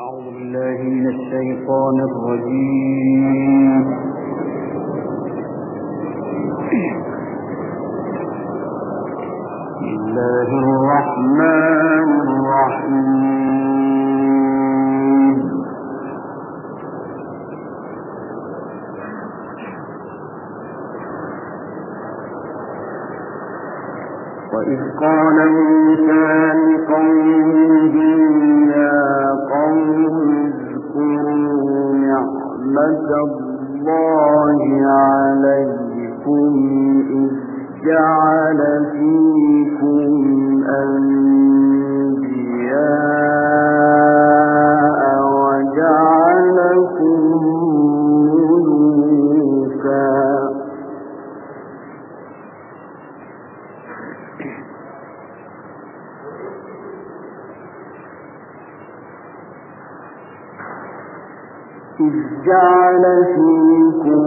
أعوذ بالله من الشيطان الرجيم. بسم الله الرحمن الرحيم. وإذ قال موسى لقومه عليكم إذ جعل فيكم أنبياء جعل فيكم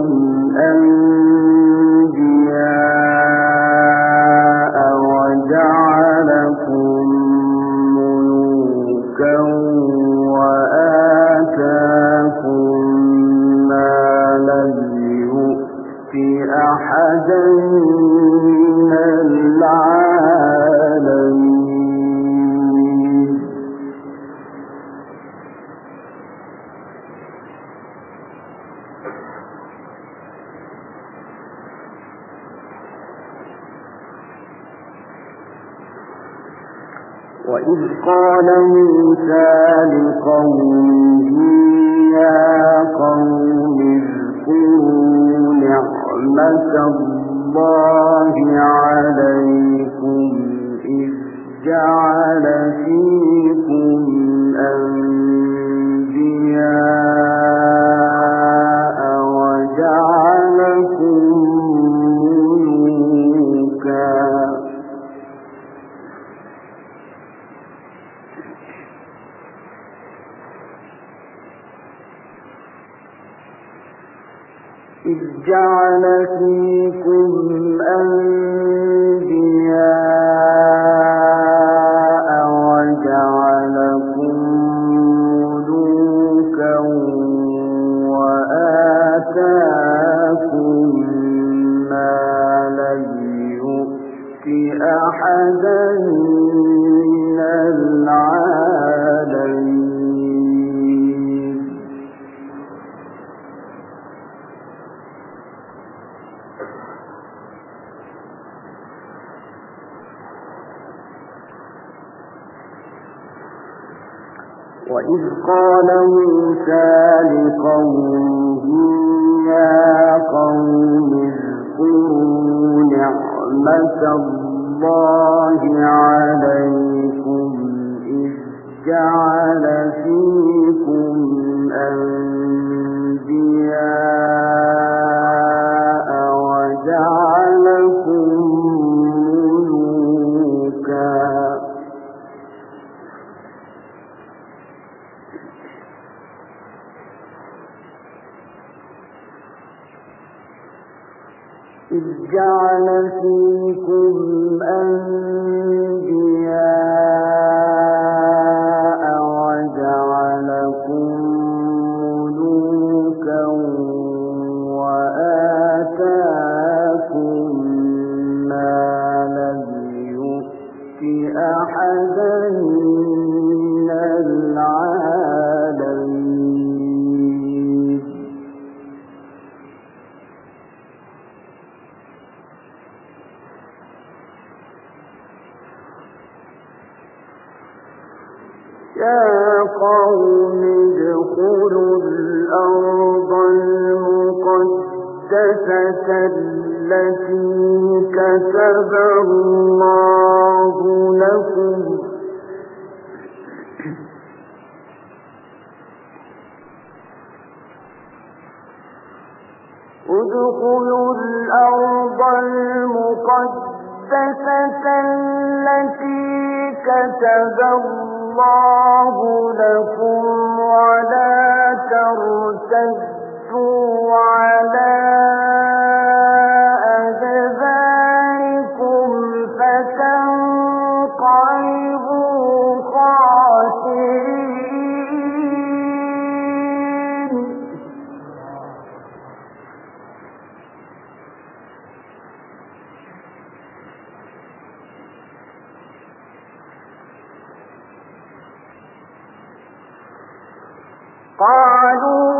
أنبياء قال موسى لقومه يا قوم اذكروا نعمة الله عليكم إذ جعل يؤت أحدا من العالمين وإذ قال موسى لقومه يا قوم اذكروا نعمة الله عليكم إذ جعل فيكم أنبياء جعل فيكم أنبياء وجعلكم ملوكا ما لم أحدا التي كتب الله لكم قالوا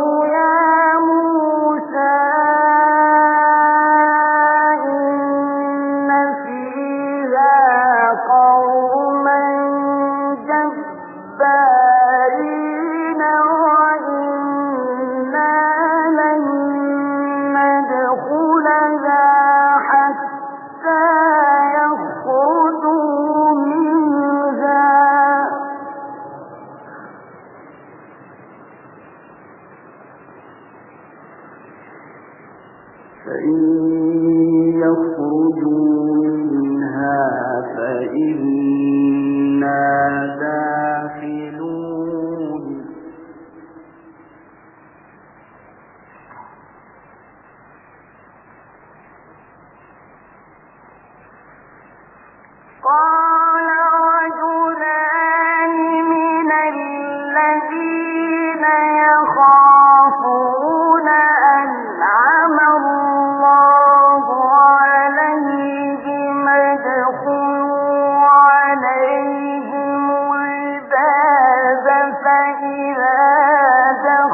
وعلى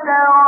فتوكلوا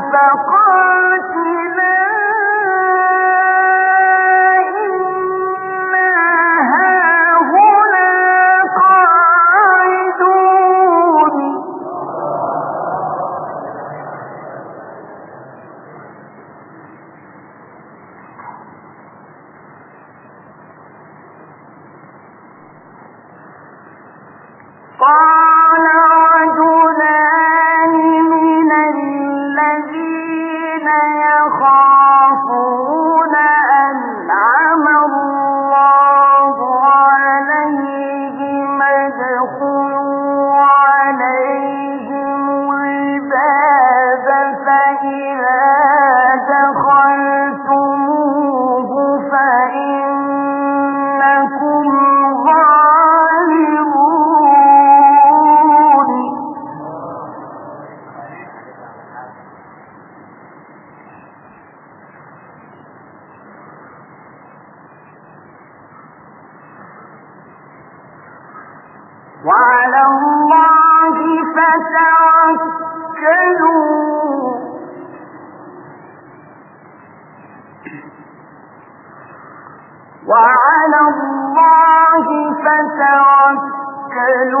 قال وعلى الله فتوكلوا. وعلى الله فتوكلوا.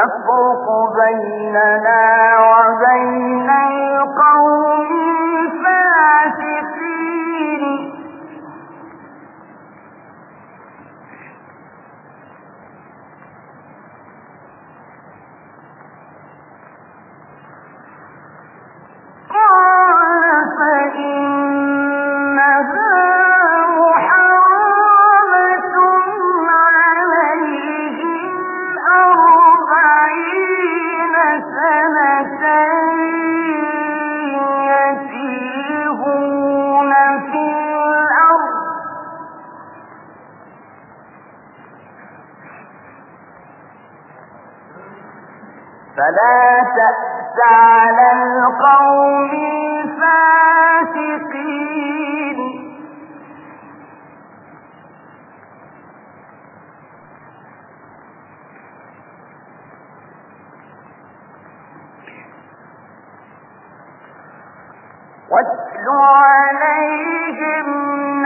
تفرق بيننا وبين القوم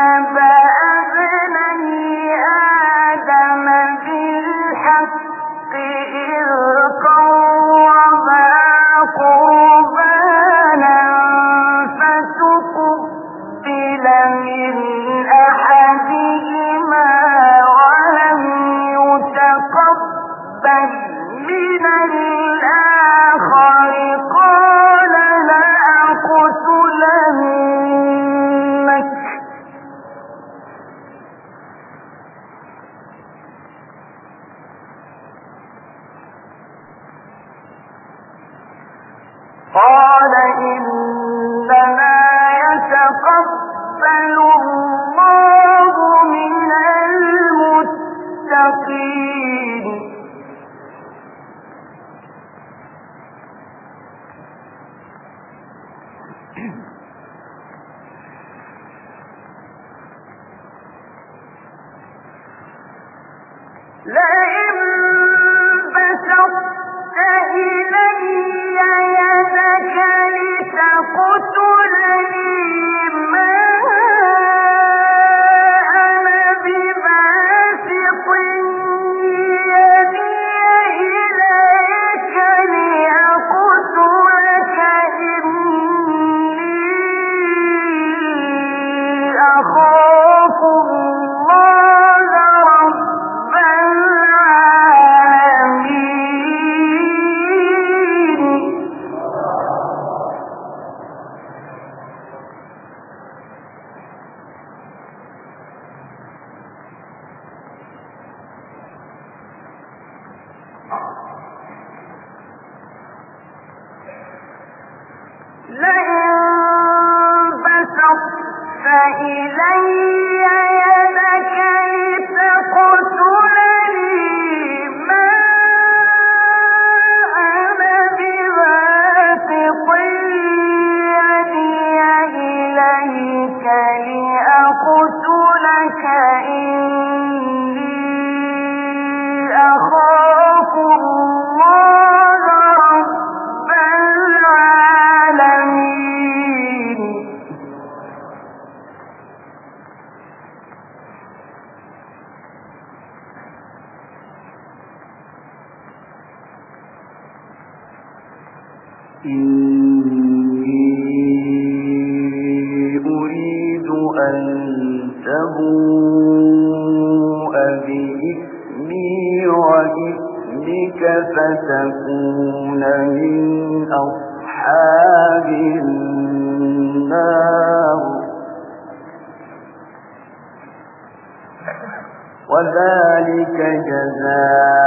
بَعْدَ أريد أن تبوء فتكون من أصحاب النار. وذلك جزاء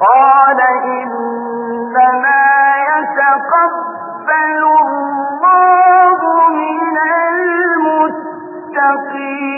قال إنما يتقبل الله من المتقين.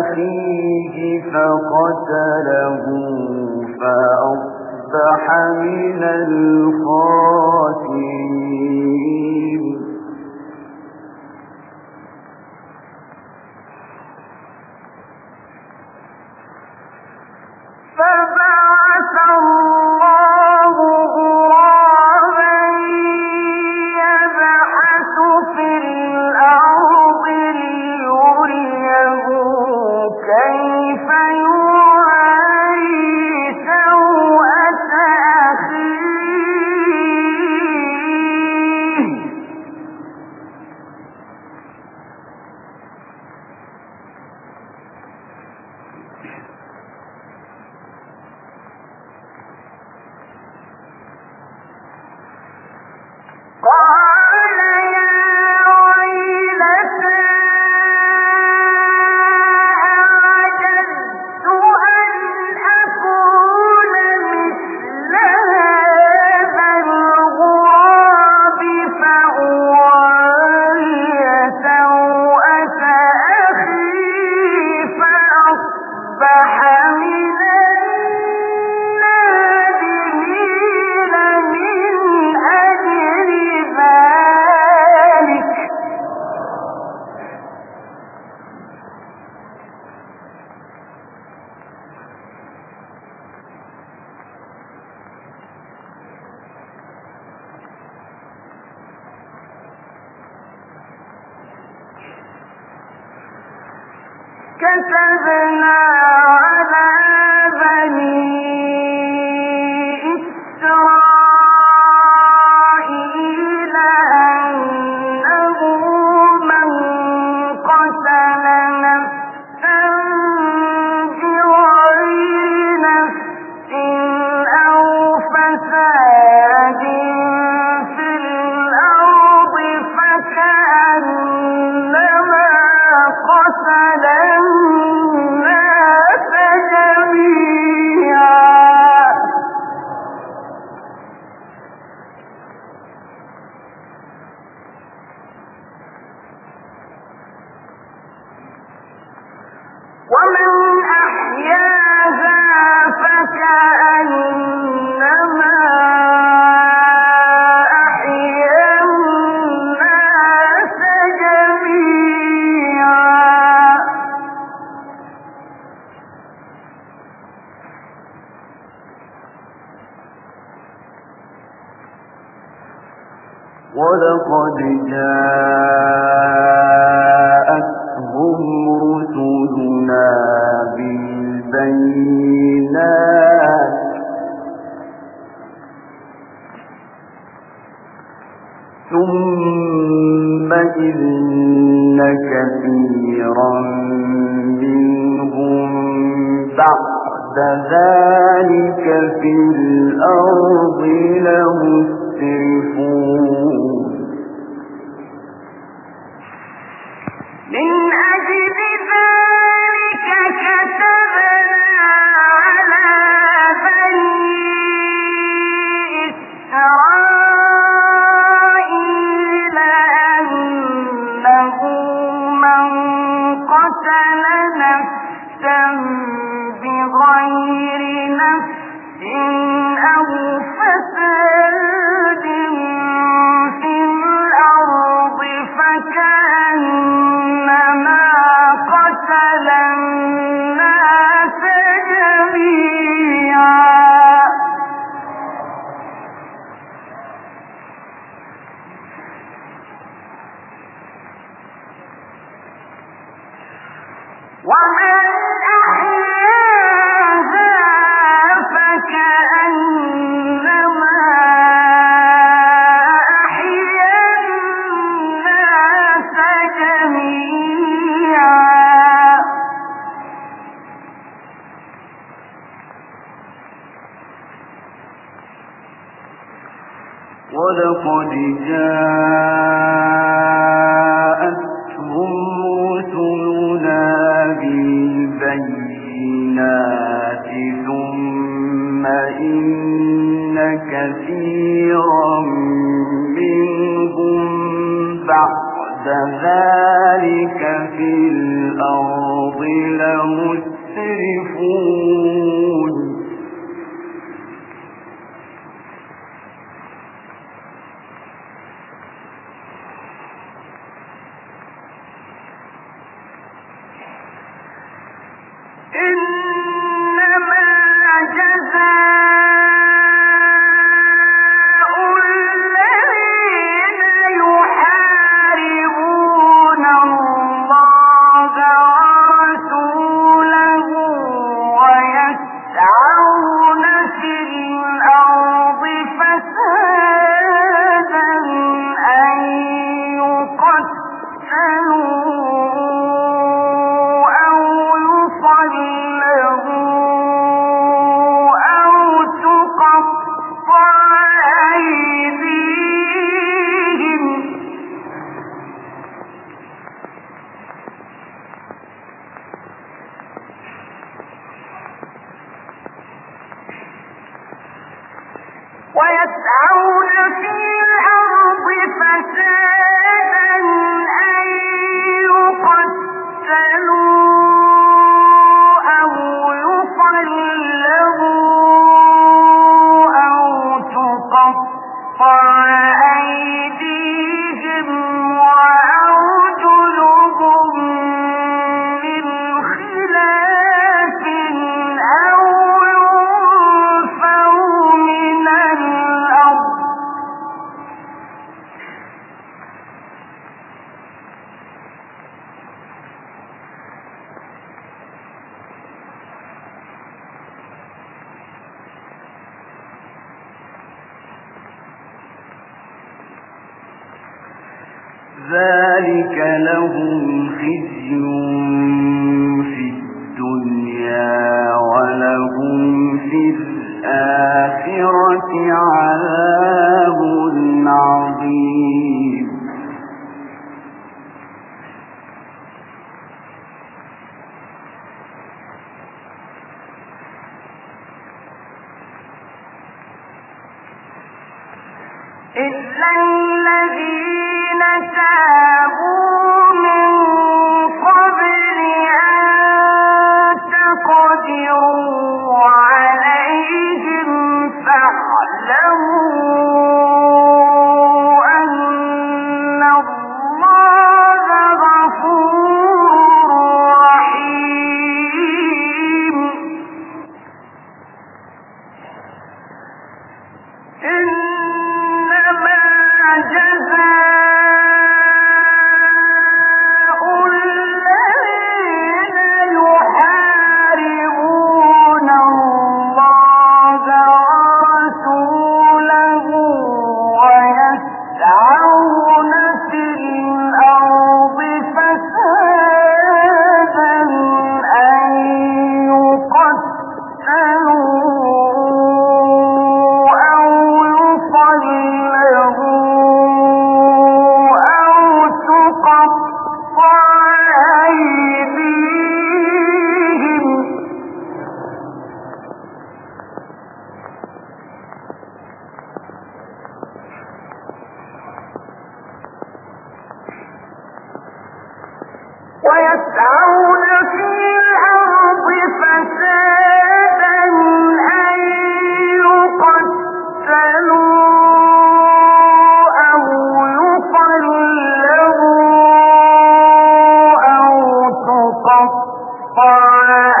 أخيه فقتله فأصبح من الخاسرين. يَسْمَعُونَ ومن أحياها فكأنما بغير نفس أو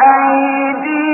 أيديهم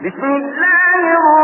بسم الله الرحمن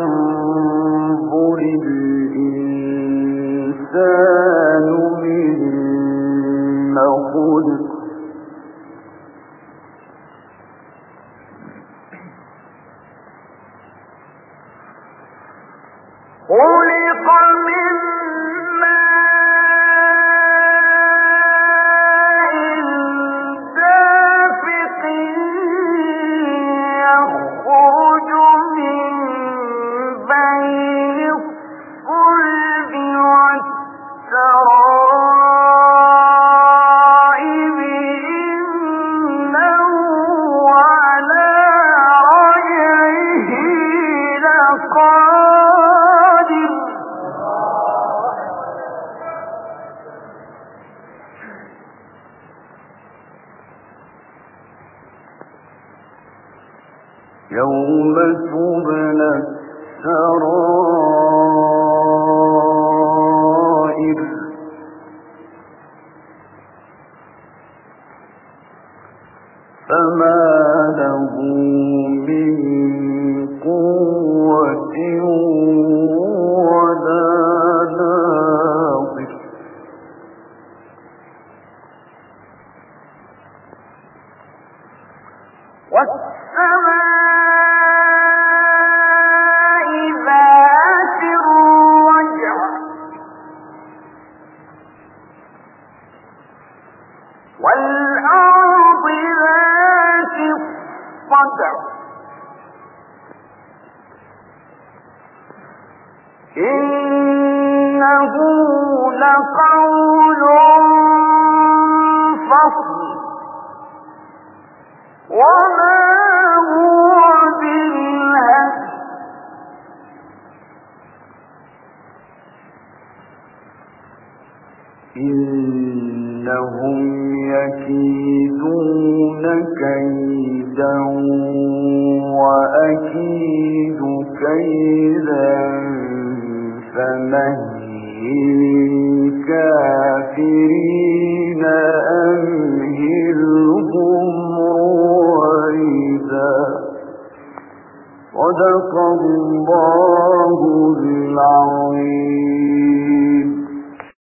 فلينظر الإنسان